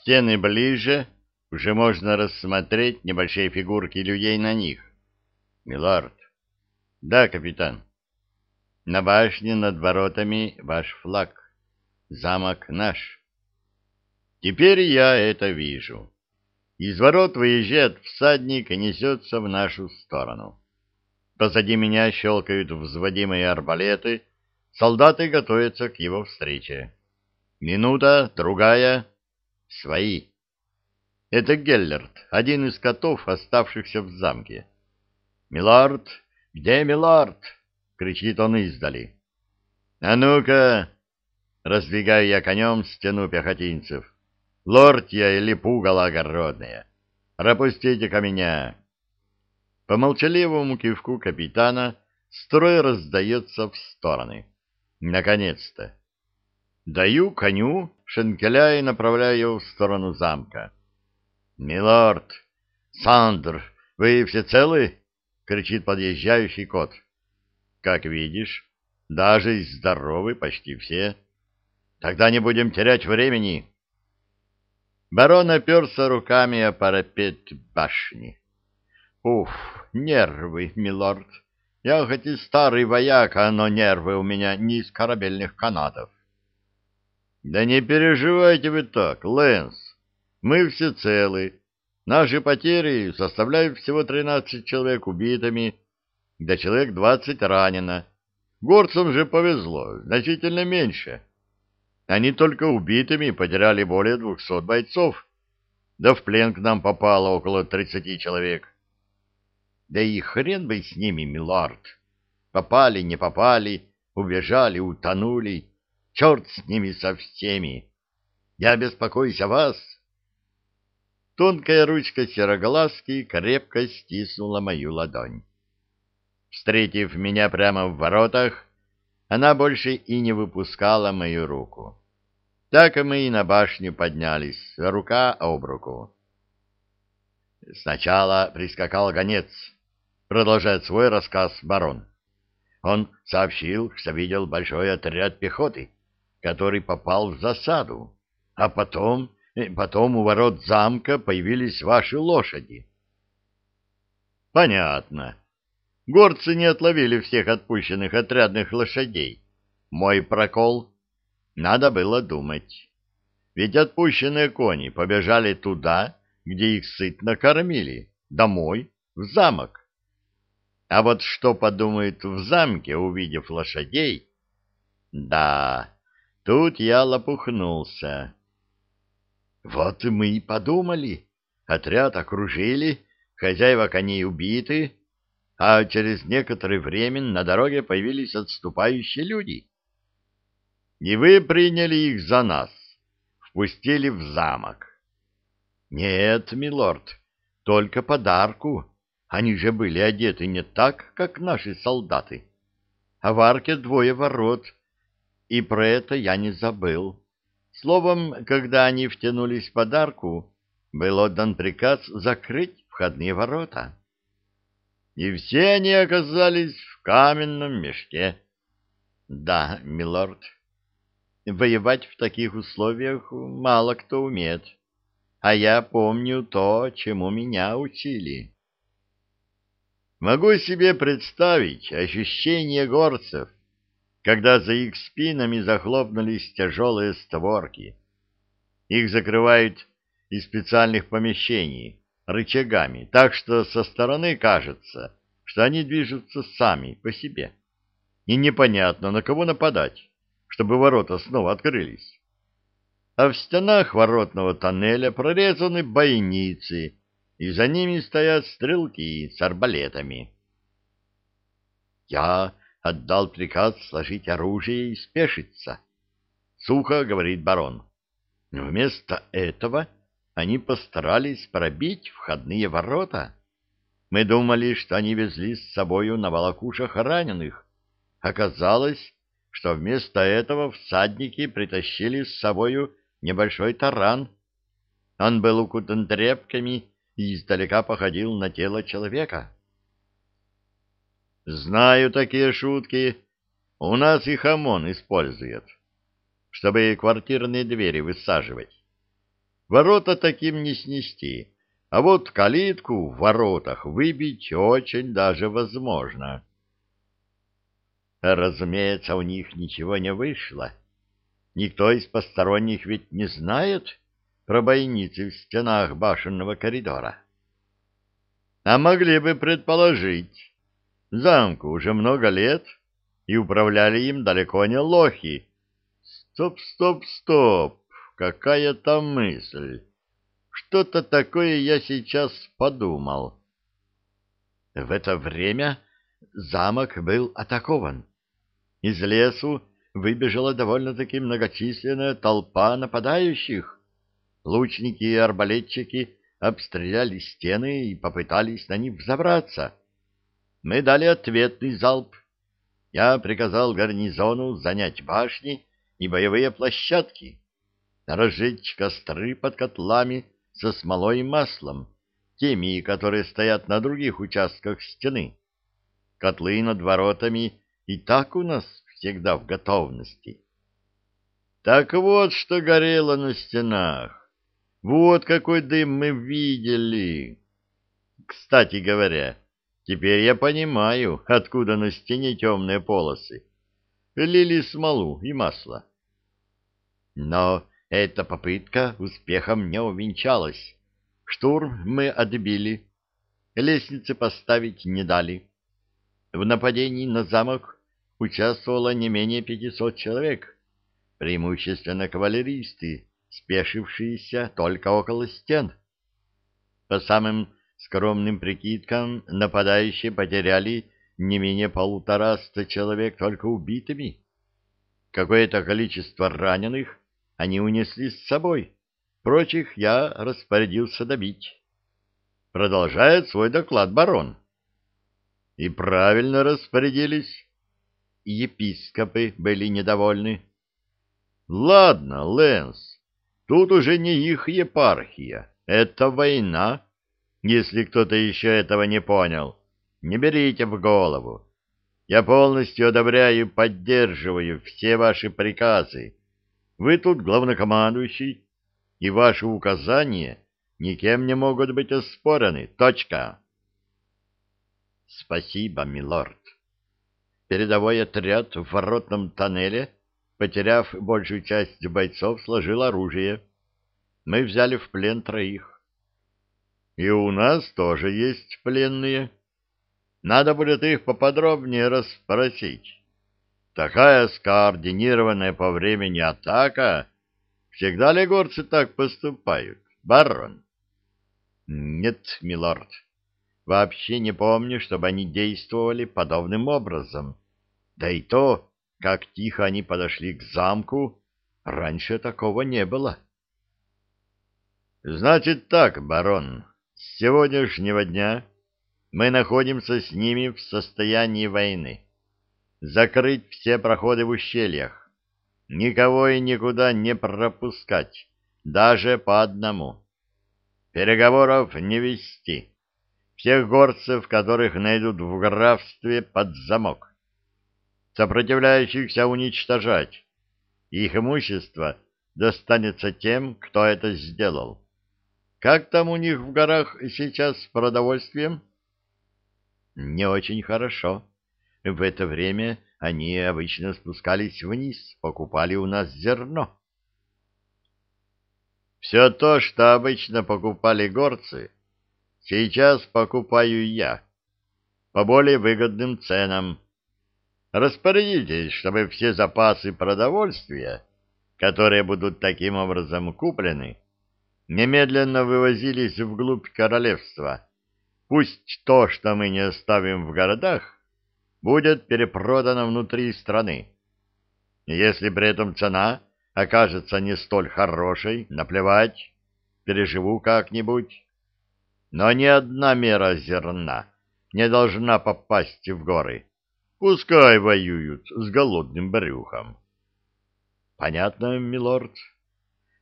Стены ближе, уже можно рассмотреть небольшие фигурки людей на них. Милорд. Да, капитан. На башне над воротами ваш флаг. Замок наш. Теперь я это вижу. Из ворот выезжает всадник и несется в нашу сторону. Позади меня щелкают взводимые арбалеты, солдаты готовятся к его встрече. Минута, другая. Свои. Это Геллерт, один из котов, оставшихся в замке. «Милорд! Где милорд?» — кричит он издали. «А ну-ка!» — раздвигаю я конем стену пехотинцев. «Лорд я или пугало огородное! Пропустите-ка меня!» По молчаливому кивку капитана строй раздается в стороны. Наконец-то! Даю коню шенкеля и направляю в сторону замка. «Милорд! Сандр, вы все целы?» — кричит подъезжающий кот. «Как видишь, даже здоровы почти все. Тогда не будем терять времени». Барон оперся руками о парапет башни. «Уф, нервы, милорд! Я хоть и старый вояка, но нервы у меня не из корабельных канатов». «Да не переживайте вы так, Лэнс. Мы все целы. Наши потери составляют всего 13 человек убитыми, да человек 20 ранено. Горцам же повезло, значительно меньше. Они только убитыми потеряли более 200 бойцов, да в плен к нам попало около 30 человек. Да и хрен бы с ними, милорд. Попали, не попали, убежали, утонули. Черт с ними со всеми. Я беспокоюсь о вас. Тонкая ручка сероглазки крепко стиснула мою ладонь. Встретив меня прямо в воротах, она больше и не выпускала мою руку. Так мы и на башню поднялись, рука об руку. Сначала прискакал гонец, продолжает свой рассказ барон. Он сообщил, что видел большой отряд пехоты, который попал в засаду, а потом Э, потом у ворот замка появились ваши лошади. Понятно. Горцы не отловили всех отпущенных отрядных лошадей. Мой прокол. Надо было думать. Ведь отпущенные кони побежали туда, где их сытно кормили, домой, в замок. А вот что подумают в замке, увидев лошадей? Да, тут я лопухнулся. Вот мы и подумали. Отряд окружили, хозяева коней убиты, а через некоторое время на дороге появились отступающие люди. И вы приняли их за нас, впустили в замок. Нет, милорд, только подарку. Они же были одеты не так, как наши солдаты. А в арке двое ворот, и про это я не забыл. Словом, когда они втянулись в подарку, был отдан приказ закрыть входные ворота. И все они оказались в каменном мешке. Да, милорд, воевать в таких условиях мало кто умеет, а я помню то, чему меня учили. Могу себе представить ощущение горцев, когда за их спинами захлопнулись тяжелые створки. Их закрывают из специальных помещений рычагами, так что со стороны кажется, что они движутся сами по себе. И непонятно, на кого нападать, чтобы ворота снова открылись. А в стенах воротного тоннеля прорезаны бойницы, и за ними стоят стрелки с арбалетами. Я отдал приказ сложить оружие и спешиться. Сухо говорит барон. Вместо этого они постарались пробить входные ворота. Мы думали, что они везли с собою на волокушах раненых. Оказалось, что вместо этого всадники притащили с собою небольшой таран. Он был укутан тряпками и издалека походил на тело человека. Знаю такие шутки. У нас их ОМОН использует, чтобы квартирные двери высаживать. Ворота таким не снести, а вот калитку в воротах выбить очень даже возможно. Разумеется, у них ничего не вышло. Никто из посторонних ведь не знает про бойницы в стенах башенного коридора. А могли бы предположить. Замку уже много лет, и управляли им далеко не лохи. Стоп, стоп, стоп, какая там мысль? Что-то такое я сейчас подумал. В это время замок был атакован. Из лесу выбежала довольно-таки многочисленная толпа нападающих. Лучники и арбалетчики обстреляли стены и попытались на них взобраться. Мы дали ответный залп. Я приказал гарнизону занять башни и боевые площадки, разжечь костры под котлами со смолой и маслом, теми, которые стоят на других участках стены. Котлы над воротами и так у нас всегда в готовности. Так вот, что горело на стенах. Вот какой дым мы видели. Кстати говоря, теперь я понимаю, откуда на стене темные полосы. Лили смолу и масло. Но эта попытка успехом не увенчалась. Штурм мы отбили, лестницы поставить не дали. В нападении на замок участвовало не менее пятисот человек, преимущественно кавалеристы, спешившиеся только около стен. По самым скромным прикидкам, нападающие потеряли не менее полутораста человек только убитыми. Какое-то количество раненых они унесли с собой, прочих я распорядился добить. Продолжает свой доклад барон. И правильно распорядились епископы были недовольны. Ладно, Лэнс, тут уже не их епархия, это война. Если кто-то еще этого не понял, не берите в голову. Я полностью одобряю и поддерживаю все ваши приказы. Вы тут главнокомандующий, и ваши указания никем не могут быть оспорены. Точка. Спасибо, милорд передовой отряд в воротном тоннеле, потеряв большую часть бойцов, сложил оружие. Мы взяли в плен троих. И у нас тоже есть пленные. Надо будет их поподробнее расспросить. Такая скоординированная по времени атака. Всегда ли горцы так поступают, барон? Нет, милорд. Вообще не помню, чтобы они действовали подобным образом. Да и то, как тихо они подошли к замку, раньше такого не было. Значит так, барон, с сегодняшнего дня мы находимся с ними в состоянии войны. Закрыть все проходы в ущельях, никого и никуда не пропускать, даже по одному. Переговоров не вести. Всех горцев, которых найдут в графстве, под замок сопротивляющихся уничтожать. Их имущество достанется тем, кто это сделал. Как там у них в горах сейчас с продовольствием? Не очень хорошо. В это время они обычно спускались вниз, покупали у нас зерно. Все то, что обычно покупали горцы, сейчас покупаю я по более выгодным ценам Распорядитесь, чтобы все запасы продовольствия, которые будут таким образом куплены, немедленно вывозились вглубь королевства. Пусть то, что мы не оставим в городах, будет перепродано внутри страны. Если при этом цена окажется не столь хорошей, наплевать, переживу как-нибудь. Но ни одна мера зерна не должна попасть в горы. Пускай воюют с голодным брюхом. Понятно, милорд.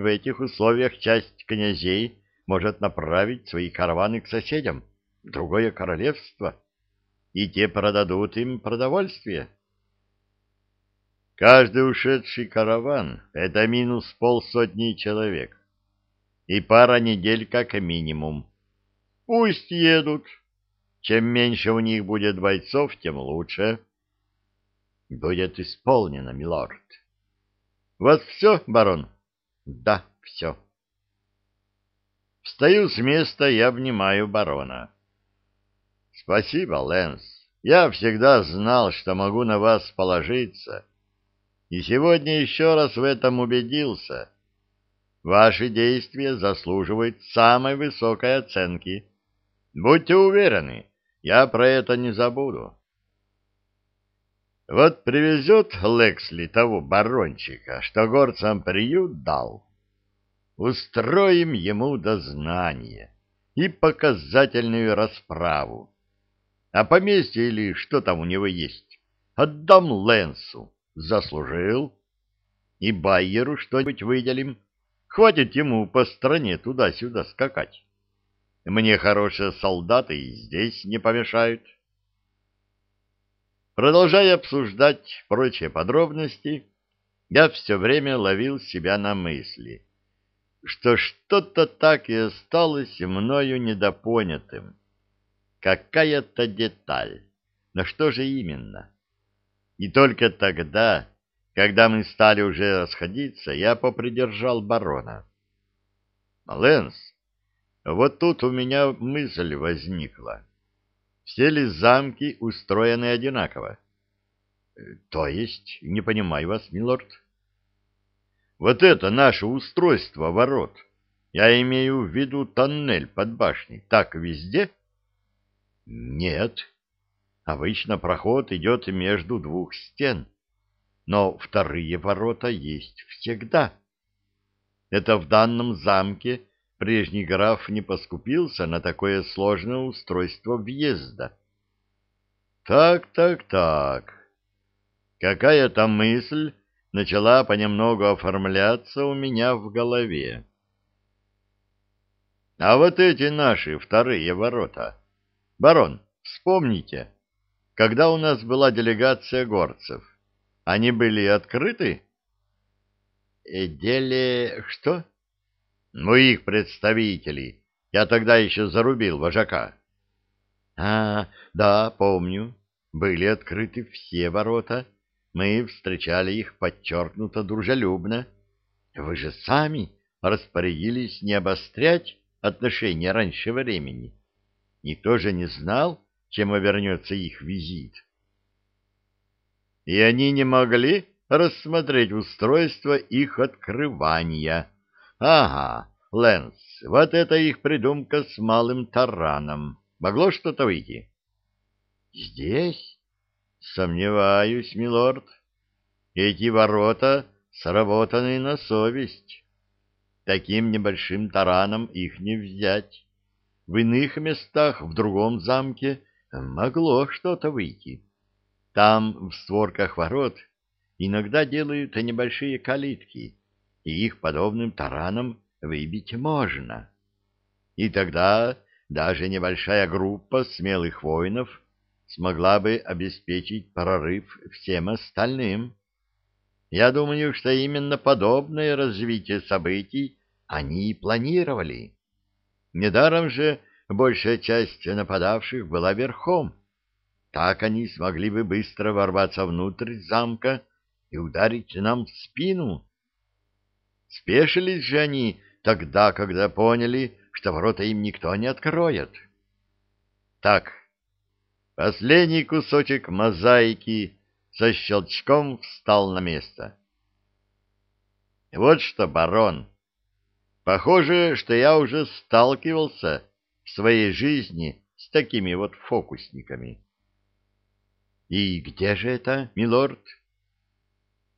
В этих условиях часть князей может направить свои караваны к соседям, другое королевство, и те продадут им продовольствие. Каждый ушедший караван — это минус полсотни человек. и пара недель как минимум. Пусть едут. Чем меньше у них будет бойцов, тем лучше. Будет исполнено, милорд. Вот все, барон? Да, все. Встаю с места и обнимаю барона. Спасибо, Лэнс. Я всегда знал, что могу на вас положиться. И сегодня еще раз в этом убедился. Ваши действия заслуживают самой высокой оценки. Будьте уверены, я про это не забуду. Вот привезет Лексли того барончика, что горцам приют дал. Устроим ему дознание и показательную расправу. А поместье или что там у него есть, отдам Лэнсу. Заслужил. И Байеру что-нибудь выделим. Хватит ему по стране туда-сюда скакать. Мне хорошие солдаты и здесь не помешают. Продолжая обсуждать прочие подробности, я все время ловил себя на мысли, что что-то так и осталось мною недопонятым. Какая-то деталь. Но что же именно? И только тогда, когда мы стали уже расходиться, я попридержал барона. «Лэнс, вот тут у меня мысль возникла. Все ли замки устроены одинаково? Э, то есть, не понимаю вас, милорд. Вот это наше устройство ворот. Я имею в виду тоннель под башней. Так везде? Нет. Обычно проход идет между двух стен. Но вторые ворота есть всегда. Это в данном замке прежний граф не поскупился на такое сложное устройство въезда. Так, так, так. Какая-то мысль начала понемногу оформляться у меня в голове. А вот эти наши вторые ворота. Барон, вспомните, когда у нас была делегация горцев, они были открыты? Э, деле что? Ну, их представителей. Я тогда еще зарубил вожака. А, да, помню. Были открыты все ворота. Мы встречали их подчеркнуто дружелюбно. Вы же сами распорядились не обострять отношения раньше времени. Никто же не знал, чем обернется их визит. И они не могли рассмотреть устройство их открывания, Ага, Лэнс, вот это их придумка с малым тараном. Могло что-то выйти? Здесь? Сомневаюсь, милорд. Эти ворота сработаны на совесть. Таким небольшим тараном их не взять. В иных местах, в другом замке, могло что-то выйти. Там, в створках ворот, иногда делают небольшие калитки — и их подобным тараном выбить можно. И тогда даже небольшая группа смелых воинов смогла бы обеспечить прорыв всем остальным. Я думаю, что именно подобное развитие событий они и планировали. Недаром же большая часть нападавших была верхом. Так они смогли бы быстро ворваться внутрь замка и ударить нам в спину, Спешились же они тогда, когда поняли, что ворота им никто не откроет. Так, последний кусочек мозаики со щелчком встал на место. Вот что, барон, похоже, что я уже сталкивался в своей жизни с такими вот фокусниками. И где же это, милорд?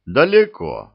Далеко